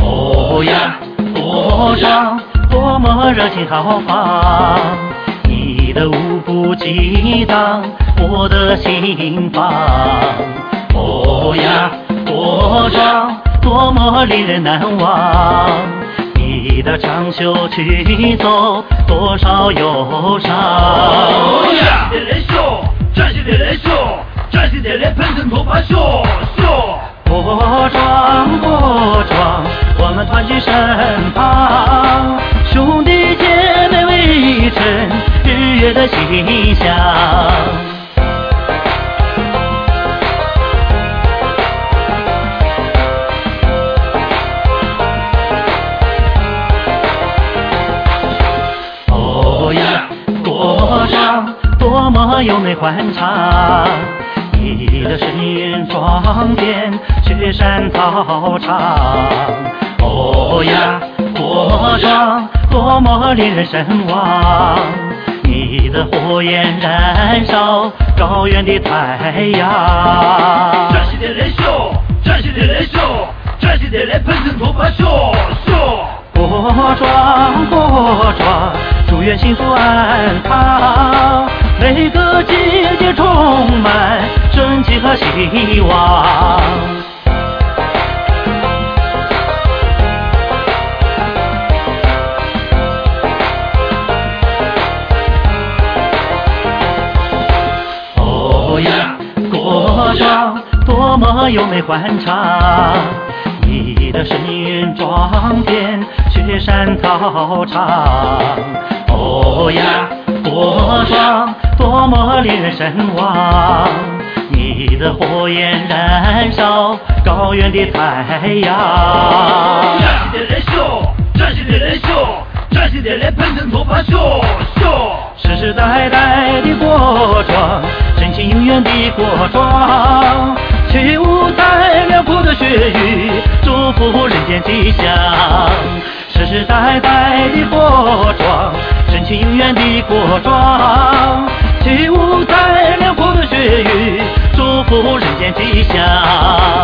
哦呀，多壮，多么热情豪放！的舞步激荡我的心房。哦呀，多壮，多么令人难忘！你的长袖曲走多少忧伤。哦呀，的来秀，站起来来秀，站起来来喷喷头发秀秀。多壮多壮，我们团聚身旁，兄弟姐妹围成日月的形象。哦呀，多壮，多么优美欢畅！你的声音装点雪山草场。哦呀，多壮，多么令人神往！你的火焰燃烧高原的太阳。站起来来秀，站起来来秀，站起来来喷喷头发秀秀。多壮多壮，祝愿幸福安康，每个季节充满生机和希望。优美欢畅！你的声音装点雪山草场。哦呀，多壮，多么令人神往！你的火焰燃烧高原的太阳。站起来来秀，站起来来秀，站起来来喷喷头发秀秀。世世代代的国壮，真情永远的国壮，吉祥。世世代代的国壮，深情永远的国壮，起舞在辽阔的雪域，祝福人间吉祥。